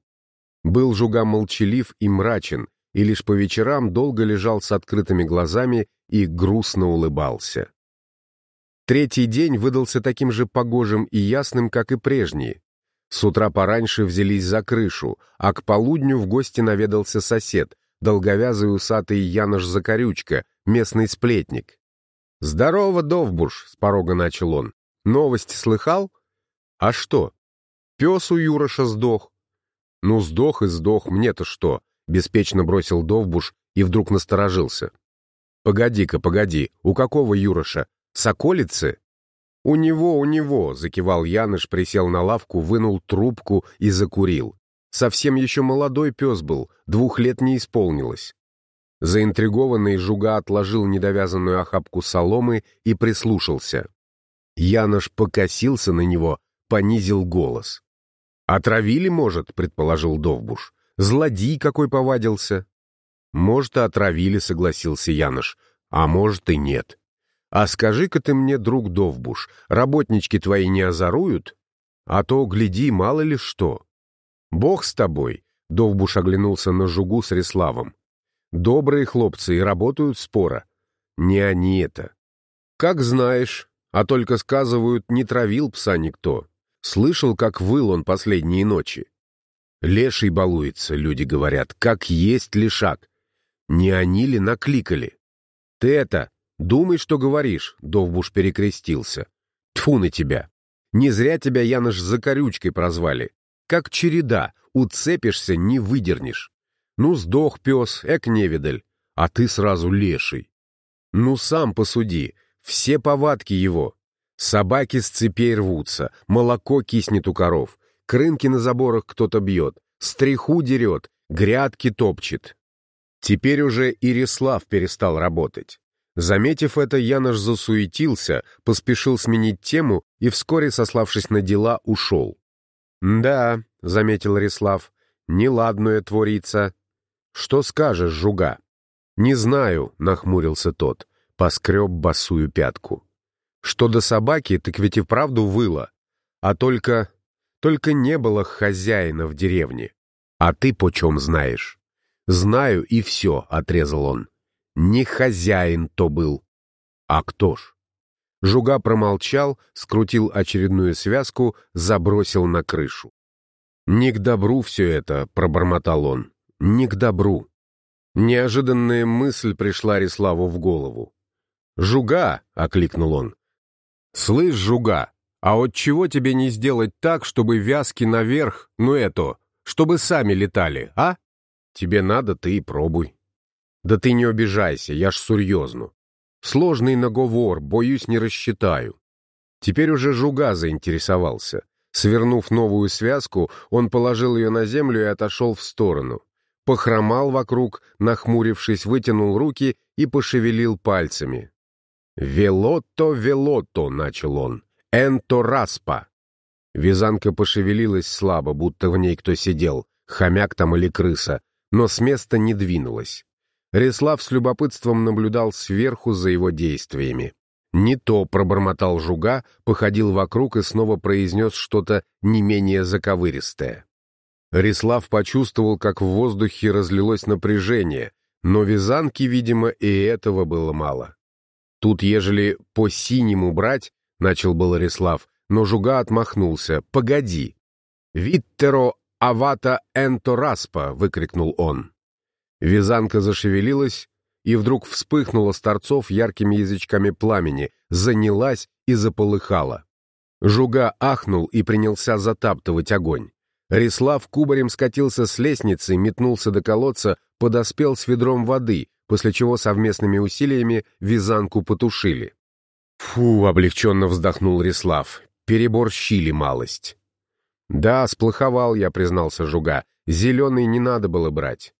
Был Жуга молчалив и мрачен, и лишь по вечерам долго лежал с открытыми глазами и грустно улыбался. Третий день выдался таким же погожим и ясным, как и прежние. С утра пораньше взялись за крышу, а к полудню в гости наведался сосед, долговязый усатый Янош Закорючка, местный сплетник. «Здорово, Довбуш!» — с порога начал он. «Новость слыхал?» «А что?» «Пес у Юроша сдох». «Ну, сдох и сдох, мне-то что?» Беспечно бросил Довбуш и вдруг насторожился. «Погоди-ка, погоди, у какого Юроша? Соколицы?» «У него, у него», — закивал Яныш, присел на лавку, вынул трубку и закурил. Совсем еще молодой пес был, двух лет не исполнилось. Заинтригованный Жуга отложил недовязанную охапку соломы и прислушался. Янош покосился на него, понизил голос. «Отравили, может», — предположил Довбуш. Злодей какой повадился. Может, и отравили, согласился Янош, а может и нет. А скажи-ка ты мне, друг Довбуш, работнички твои не озоруют? А то, гляди, мало ли что. Бог с тобой, Довбуш оглянулся на Жугу с Реславом. Добрые хлопцы и работают спора. Не они это. Как знаешь, а только сказывают, не травил пса никто. Слышал, как выл он последние ночи. Леший балуется, люди говорят, как есть лишак. Не они ли накликали? Ты это, думай, что говоришь, Довбуш перекрестился. Тфу на тебя. Не зря тебя, Яныш, за корючкой прозвали. Как череда, уцепишься, не выдернешь. Ну, сдох пес, эк невидаль, а ты сразу леший. Ну, сам посуди, все повадки его. Собаки с цепей рвутся, молоко киснет у коров, крынки на заборах кто-то бьет, стриху дерет, грядки топчет. Теперь уже Ирислав перестал работать. Заметив это, Янош засуетился, поспешил сменить тему и вскоре, сославшись на дела, ушел. «Да», — заметил Рислав, — «неладное творится». «Что скажешь, жуга?» «Не знаю», — нахмурился тот, поскреб босую пятку. «Что до собаки, так ведь и вправду выло. А только только не было хозяина в деревне. А ты почем знаешь? Знаю, и все, — отрезал он. Не хозяин то был. А кто ж? Жуга промолчал, скрутил очередную связку, забросил на крышу. «Не к добру все это», — пробормотал он. «Не к добру». Неожиданная мысль пришла Риславу в голову. «Жуга!» — окликнул он. «Слышь, Жуга, а вот чего тебе не сделать так, чтобы вязки наверх, ну это, чтобы сами летали, а? Тебе надо, ты и пробуй. Да ты не обижайся, я ж серьезно. Сложный наговор, боюсь, не рассчитаю. Теперь уже Жуга заинтересовался. Свернув новую связку, он положил ее на землю и отошел в сторону. Похромал вокруг, нахмурившись, вытянул руки и пошевелил пальцами. «Велотто, велотто», — начал он. Энтораспа. Вязанка пошевелилась слабо, будто в ней кто сидел, хомяк там или крыса, но с места не двинулась. Реслав с любопытством наблюдал сверху за его действиями. Не то пробормотал жуга, походил вокруг и снова произнес что-то не менее заковыристое. Реслав почувствовал, как в воздухе разлилось напряжение, но вязанке, видимо, и этого было мало. Тут, ежели по синему брать, — начал был Рислав, но Жуга отмахнулся. «Погоди!» «Виттеро авата энто распа!» — выкрикнул он. Вязанка зашевелилась и вдруг вспыхнула с торцов яркими язычками пламени, занялась и заполыхала. Жуга ахнул и принялся затаптывать огонь. Рислав кубарем скатился с лестницы, метнулся до колодца, подоспел с ведром воды, после чего совместными усилиями вязанку потушили. Фу, облегченно вздохнул Рислав. Переборщили малость. Да, сплоховал я, признался Жуга. Зеленый не надо было брать.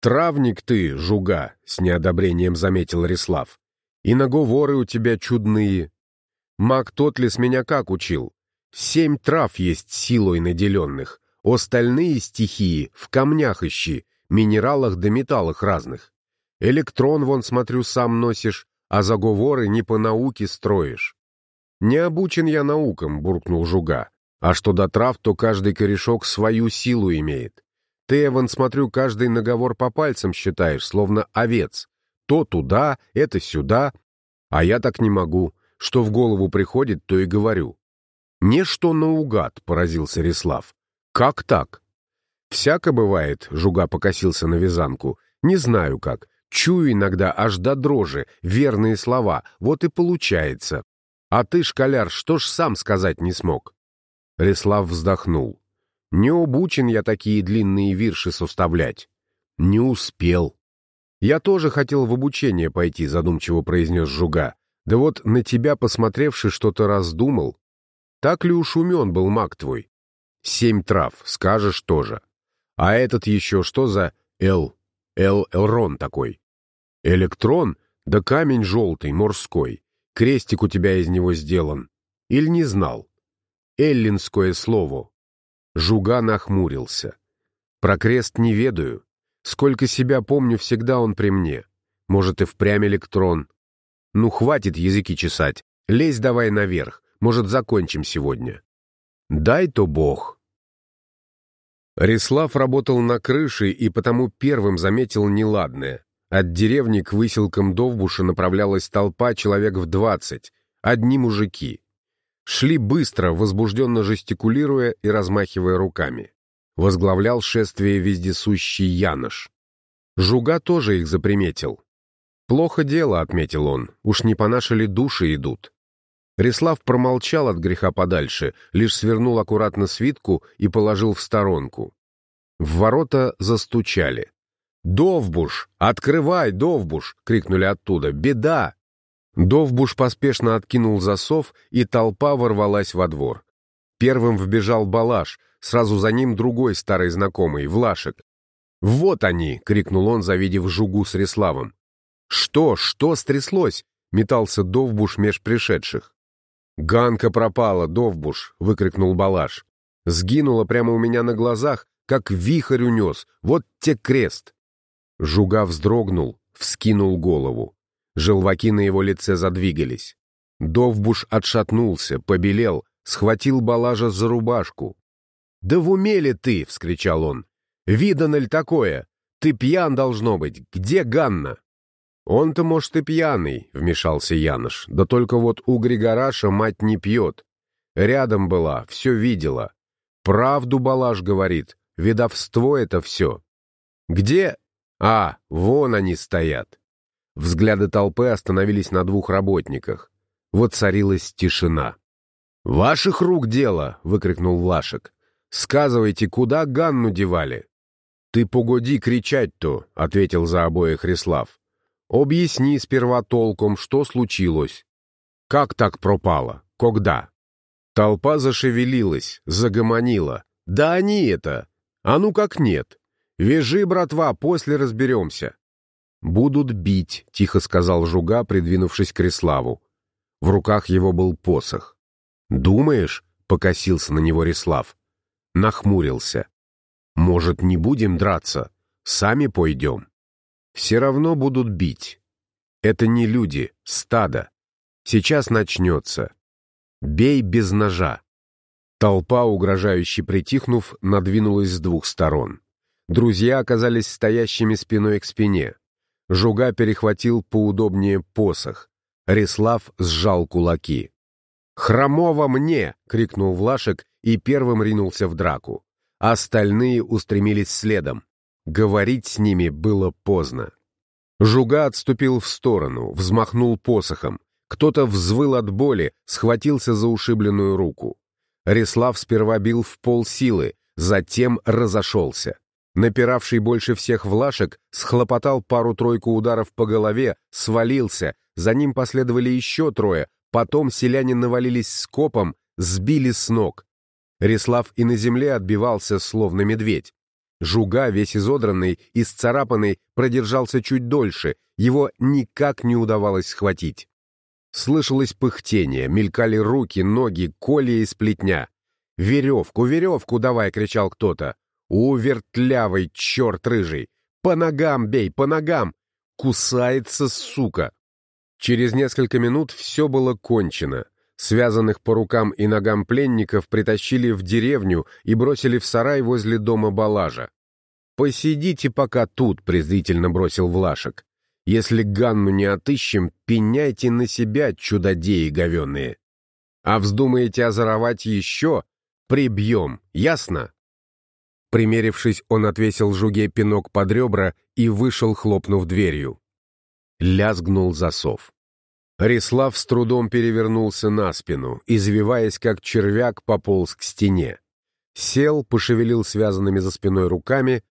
«Травник ты, Жуга!» — с неодобрением заметил Рислав. «И наговоры у тебя чудные. Маг Тотлис меня как учил? Семь трав есть силой наделенных, остальные стихии в камнях ищи, минералах да металлах разных. Электрон, вон, смотрю, сам носишь, а заговоры не по науке строишь. «Не обучен я наукам», — буркнул Жуга. «А что до трав, то каждый корешок свою силу имеет. Ты, Эван, смотрю, каждый наговор по пальцам считаешь, словно овец. То туда, это сюда. А я так не могу. Что в голову приходит, то и говорю». «Не что наугад», — поразился Рислав. «Как так?» «Всяко бывает», — Жуга покосился на вязанку. «Не знаю как. Чую иногда аж до дрожи, верные слова, вот и получается. А ты, школяр, что ж сам сказать не смог?» Реслав вздохнул. «Не обучен я такие длинные вирши составлять. Не успел». «Я тоже хотел в обучение пойти», — задумчиво произнес Жуга. «Да вот на тебя, посмотревши, что-то раздумал. Так ли уж умен был маг твой? Семь трав, скажешь тоже. А этот еще что за Эл? Эл Элрон такой? Электрон? Да камень желтый, морской. Крестик у тебя из него сделан. Или не знал? Эллинское слово. Жуга нахмурился. Про крест не ведаю. Сколько себя помню, всегда он при мне. Может, и впрямь электрон. Ну, хватит языки чесать. Лезь давай наверх. Может, закончим сегодня. Дай-то бог. Рислав работал на крыше и потому первым заметил неладное. От деревни к выселкам Довбуша направлялась толпа человек в двадцать, одни мужики. Шли быстро, возбужденно жестикулируя и размахивая руками. Возглавлял шествие вездесущий Янош. Жуга тоже их заприметил. «Плохо дело», — отметил он, — «уж не по нашей ли души идут». Рислав промолчал от греха подальше, лишь свернул аккуратно свитку и положил в сторонку. В ворота застучали. «Довбуш! Открывай, Довбуш!» — крикнули оттуда. «Беда!» Довбуш поспешно откинул засов, и толпа ворвалась во двор. Первым вбежал Балаш, сразу за ним другой старый знакомый, Влашек. «Вот они!» — крикнул он, завидев жугу с Реславом. «Что, что стряслось?» — метался Довбуш меж пришедших. «Ганка пропала, Довбуш!» — выкрикнул Балаш. «Сгинула прямо у меня на глазах, как вихрь унес. Вот те крест!» Жуга вздрогнул, вскинул голову. Желваки на его лице задвигались. Довбуш отшатнулся, побелел, схватил Балажа за рубашку. «Да в уме ли ты?» — вскричал он. «Видано ли такое? Ты пьян должно быть. Где Ганна?» «Он-то, может, и пьяный», — вмешался Янош. «Да только вот у Григораша мать не пьет. Рядом была, все видела. Правду Балаш говорит, ведовство это все. Где а, вон они стоят. Взгляды толпы остановились на двух работниках. Вот царилась тишина. «Ваших рук дело!» — выкрикнул Влашек. «Сказывайте, куда Ганну девали?» «Ты погоди кричать-то!» — ответил за обоих Рислав. «Объясни сперва толком, что случилось. Как так пропало? Когда?» Толпа зашевелилась, загомонила. «Да они это! А ну как нет!» «Вяжи, братва, после разберемся». «Будут бить», — тихо сказал Жуга, придвинувшись к Реславу. В руках его был посох. «Думаешь?» — покосился на него Реслав. Нахмурился. «Может, не будем драться? Сами пойдем?» «Все равно будут бить. Это не люди, стадо. Сейчас начнется. Бей без ножа». Толпа, угрожающе притихнув, надвинулась с двух сторон. Друзья оказались стоящими спиной к спине. Жуга перехватил поудобнее посох. Реслав сжал кулаки. «Хромово мне!» — крикнул Влашек и первым ринулся в драку. Остальные устремились следом. Говорить с ними было поздно. Жуга отступил в сторону, взмахнул посохом. Кто-то взвыл от боли, схватился за ушибленную руку. Реслав сперва бил в пол силы, затем разошелся. Напиравший больше всех Влашек схлопотал пару-тройку ударов по голове, свалился, за ним последовали еще трое, Потом селяне навалились скопом, сбили с ног. Реслав и на земле отбивался, словно медведь. Жуга, весь изодранный и сцарапанный, продержался чуть дольше, его никак не удавалось схватить. Слышалось пыхтение, мелькали руки, ноги, колья из плетня. «Веревку, веревку давай!» — кричал кто-то. «У, вертлявый, черт рыжий! По ногам бей, по ногам! Кусается, сука!» Через несколько минут все было кончено. Связанных по рукам и ногам пленников притащили в деревню и бросили в сарай возле дома Балажа. «Посидите пока тут», — презрительно бросил Влашек. «Если Ганну не отыщем, пеняйте на себя, чудодеи говенные. А вздумаете озоровать еще? Прибьем, ясно?» Примерившись, он отвесил жуге пинок под ребра и вышел, хлопнув дверью. Лязгнул засов. Рислав с трудом перевернулся на спину, извиваясь, как червяк, пополз к стене. Сел, пошевелил связанными за спиной руками,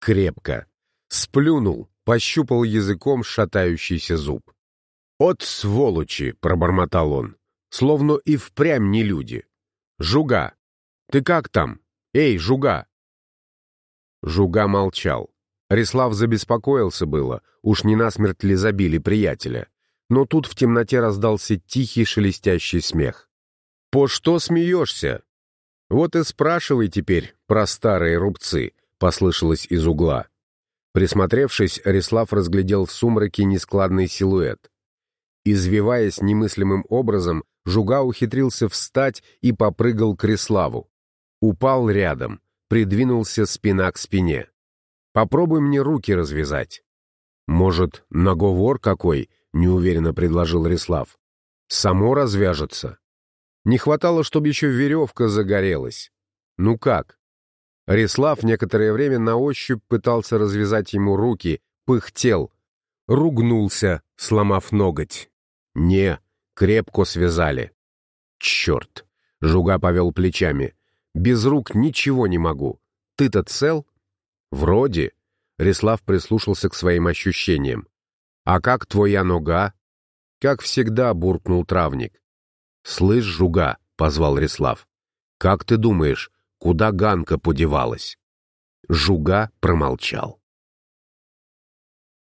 крепко. Сплюнул, пощупал языком шатающийся зуб. «От сволочи!» — пробормотал он. «Словно и впрямь не люди. Жуга! Ты как там? Эй, Жуга!» Жуга молчал. Рислав забеспокоился было, уж не насмерть ли забили приятеля но тут в темноте раздался тихий шелестящий смех. «По что смеешься?» «Вот и спрашивай теперь про старые рубцы», — послышалось из угла. Присмотревшись, Рислав разглядел в сумраке нескладный силуэт. Извиваясь немыслимым образом, Жуга ухитрился встать и попрыгал к Риславу. Упал рядом, придвинулся спина к спине. «Попробуй мне руки развязать». «Может, наговор какой?» — неуверенно предложил Рислав. «Само развяжется. Не хватало, чтобы еще веревка загорелась. Ну как?» Рислав некоторое время на ощупь пытался развязать ему руки, пыхтел, ругнулся, сломав ноготь. «Не, крепко связали». «Черт!» — Жуга повел плечами. «Без рук ничего не могу. Ты-то цел?» «Вроде». Рислав прислушался к своим ощущениям. «А как твоя нога?» «Как всегда», — буркнул травник. «Слышь, жуга», — позвал Рислав. «Как ты думаешь, куда Ганка подевалась?» Жуга промолчал.